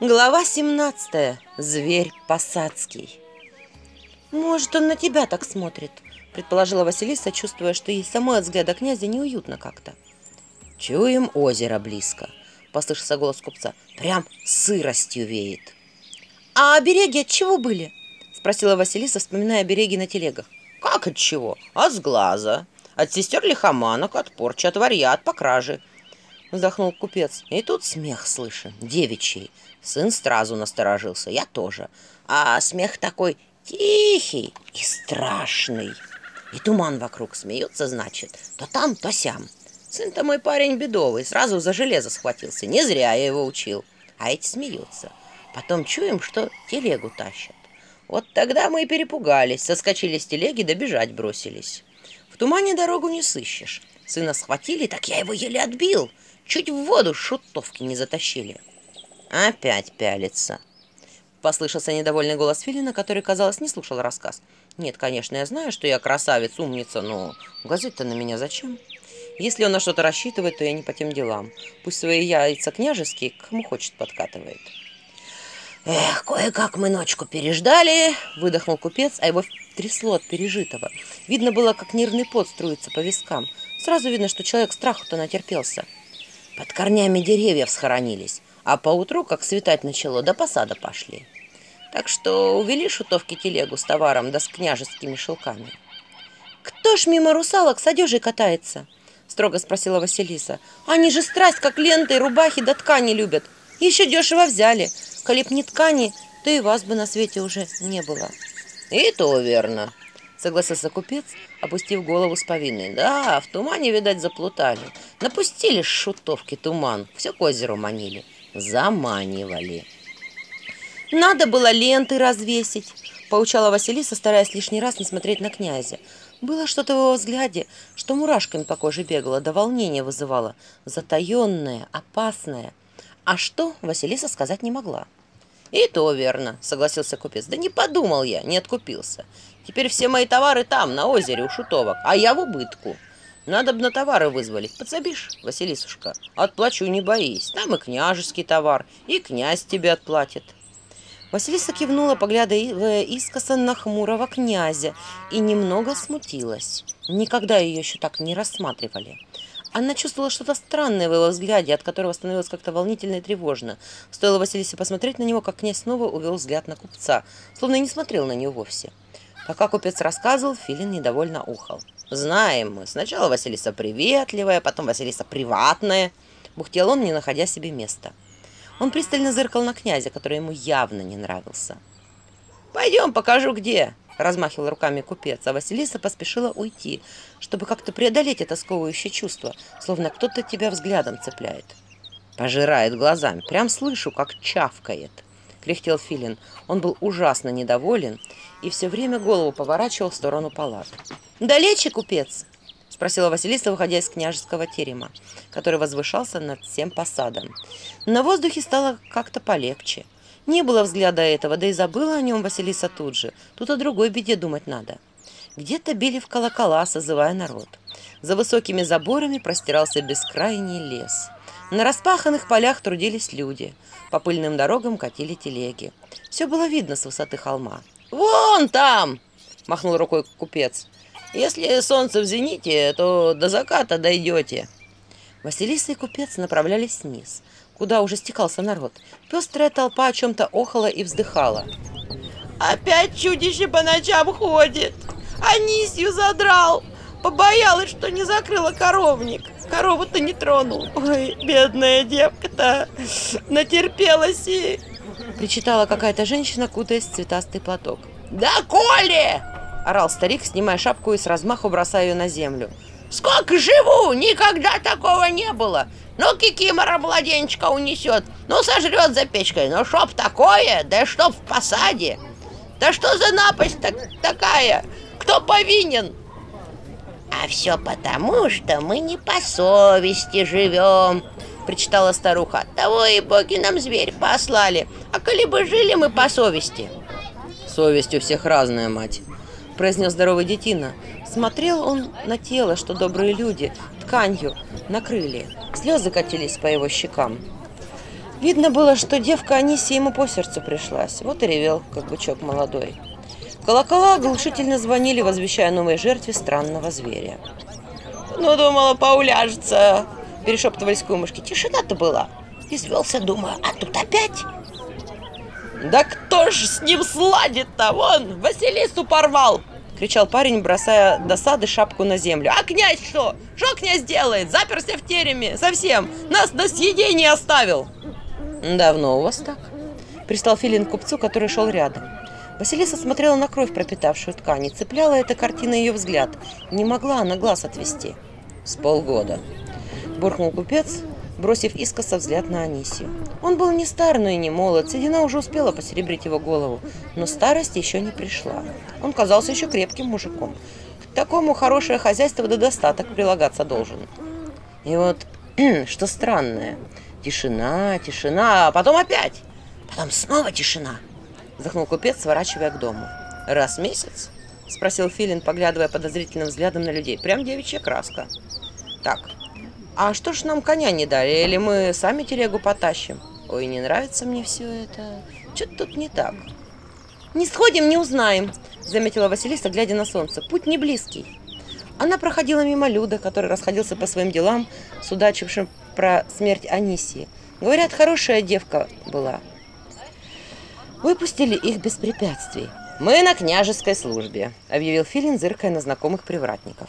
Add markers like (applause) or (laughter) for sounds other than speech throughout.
Глава 17. Зверь посадский. «Может, он на тебя так смотрит», – предположила Василиса, чувствуя, что ей самой от взгляда князя неуютно как-то. «Чуем озеро близко», – послышался голос купца. «Прям сыростью веет». «А обереги от чего были?» – спросила Василиса, вспоминая обереги на телегах. «Как от чего? От а сглаза, от сестер лихоманок, от порчи, от варья, от покражи. Вздохнул купец. И тут смех слышен, девичий. Сын сразу насторожился, я тоже. А смех такой тихий и страшный. И туман вокруг смеется, значит, то там, то сям. Сын-то мой парень бедовый, сразу за железо схватился. Не зря я его учил. А эти смеются. Потом чуем, что телегу тащат. Вот тогда мы и перепугались, соскочили с телеги, добежать бросились. В тумане дорогу не сыщешь. Сына схватили, так я его еле отбил. Чуть в воду шутовки не затащили. Опять пялится. Послышался недовольный голос Филина, который, казалось, не слушал рассказ. Нет, конечно, я знаю, что я красавец, умница, но глазеть-то на меня зачем? Если он на что-то рассчитывает, то я не по тем делам. Пусть свои яйца княжеские кому хочет подкатывает. Эх, кое-как мы ночку переждали, выдохнул купец, а его трясло от пережитого. Видно было, как нервный пот струится по вискам. Сразу видно, что человек страху-то натерпелся. Под корнями деревьев схоронились, а поутру, как светать начало, до посада пошли. Так что увели шутовки телегу с товаром да с княжескими шелками. «Кто ж мимо русалок с одежей катается?» – строго спросила Василиса. «Они же страсть, как ленты, рубахи да ткани любят. Еще дешево взяли. Коли б не ткани, то и вас бы на свете уже не было». «И то верно», — согласился купец, опустив голову с повинной. «Да, в тумане, видать, заплутали. Напустили шутовки туман, все к Теперь все мои товары там, на озере, у шутовок, а я в убытку. Надо бы на товары вызволить. Подсобишь, Василисушка? Отплачу, не боись. Там и княжеский товар, и князь тебе отплатит. Василиса кивнула, поглядывая искоса на хмурого князя, и немного смутилась. Никогда ее еще так не рассматривали. Она чувствовала что-то странное в его взгляде, от которого становилось как-то волнительно и тревожно. Стоило Василисе посмотреть на него, как князь снова увел взгляд на купца, словно и не смотрел на нее вовсе. Пока купец рассказывал, Филин недовольно ухал. «Знаем мы. Сначала Василиса приветливая, потом Василиса приватная», — бухтел он, не находя себе места. Он пристально зыркал на князя, который ему явно не нравился. «Пойдем, покажу, где!» — размахивал руками купец, а Василиса поспешила уйти, чтобы как-то преодолеть это сковывающее чувство, словно кто-то тебя взглядом цепляет. Пожирает глазами, прям слышу, как чавкает. кряхтел Филин. Он был ужасно недоволен и все время голову поворачивал в сторону палат. «Далече, купец?» – спросила Василиса, выходя из княжеского терема, который возвышался над всем посадом. На воздухе стало как-то полегче. Не было взгляда этого, да и забыла о нем Василиса тут же. Тут о другой беде думать надо. Где-то били в колокола, созывая народ. За высокими заборами простирался бескрайний лес – на распаханных полях трудились люди. По пыльным дорогам катили телеги. Все было видно с высоты холма. «Вон там!» – махнул рукой купец. «Если солнце в зените, то до заката дойдете». Василиса и купец направлялись вниз, куда уже стекался народ. Пестрая толпа о чем-то охала и вздыхала. «Опять чудище по ночам ходит! Анисью задрал!» Побоялась, что не закрыла коровник. Корову-то не тронул. Ой, бедная девка-то натерпелась и... Причитала какая-то женщина, кутаясь в цветастый платок. «Да коли!» – орал старик, снимая шапку и с размаху бросая ее на землю. «Сколько живу! Никогда такого не было! Ну, кикимора младенчика унесет, ну, сожрет за печкой, но ну, чтоб такое, да чтоб в посаде! Да что за напасть так такая? Кто повинен?» А все потому, что мы не по совести живем, причитала старуха. Того и боги нам зверь послали. А коли бы жили мы по совести. Совесть у всех разная, мать, произнес здоровый детина. Смотрел он на тело, что добрые люди тканью накрыли. Слезы катились по его щекам. Видно было, что девка Анисия ему по сердцу пришлась. Вот и ревел, как бычок молодой. Колокола оглушительно звонили, возвещая новой жертве странного зверя. «Ну, думала, поуляжется!» – перешептывались кумушки. «Тишина-то была!» Извелся, думаю, а тут опять? «Да кто ж с ним сладит-то? Вон, Василису порвал!» – кричал парень, бросая досады шапку на землю. «А князь что? Что князь делает? Заперся в тереме совсем! Нас до съедения оставил!» «Давно у вас так?» – пристал Филин к купцу, который шел рядом. Василиса смотрела на кровь, пропитавшую ткани. Цепляла эта картина ее взгляд. Не могла она глаз отвести. «С полгода», – буркнул купец, бросив искоса взгляд на Анисию. Он был не стар, но и не молод. Седина уже успела посеребрить его голову, но старость еще не пришла. Он казался еще крепким мужиком. К такому хорошее хозяйство до достаток прилагаться должен. И вот, (clears throat) что странное, тишина, тишина, а потом опять, потом снова тишина – Захнул купец, сворачивая к дому. «Раз в месяц?» – спросил Филин, поглядывая подозрительным взглядом на людей. «Прям девичья краска». «Так, а что ж нам коня не дали? Или мы сами телегу потащим?» «Ой, не нравится мне все это. Что-то тут не так». «Не сходим, не узнаем», – заметила Василиса, глядя на солнце. «Путь не близкий». Она проходила мимо Люда, который расходился по своим делам, с удачившим про смерть Анисии. Говорят, хорошая девка была выпустили их без препятствий. «Мы на княжеской службе», — объявил Филин, зыркая на знакомых привратников.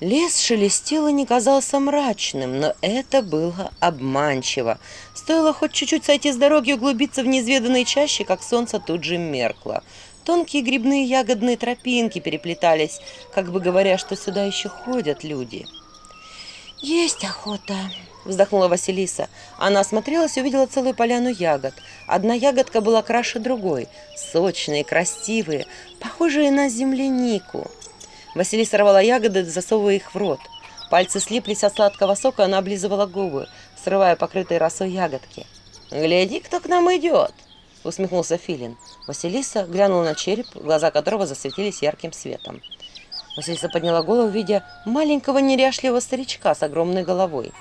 Лес шелестел и не казался мрачным, но это было обманчиво. Стоило хоть чуть-чуть сойти с дороги и углубиться в неизведанные чащи, как солнце тут же меркло. Тонкие грибные ягодные тропинки переплетались, как бы говоря, что сюда еще ходят люди. «Есть охота», вздохнула Василиса. Она осмотрелась и увидела целую поляну ягод. Одна ягодка была краше другой. Сочные, красивые, похожие на землянику. Василиса сорвала ягоды, засовывая их в рот. Пальцы слиплись от сладкого сока, она облизывала губы, срывая покрытые росой ягодки. «Гляди, кто к нам идет!» — усмехнулся Филин. Василиса глянула на череп, глаза которого засветились ярким светом. Василиса подняла голову, видя маленького неряшливого старичка с огромной головой.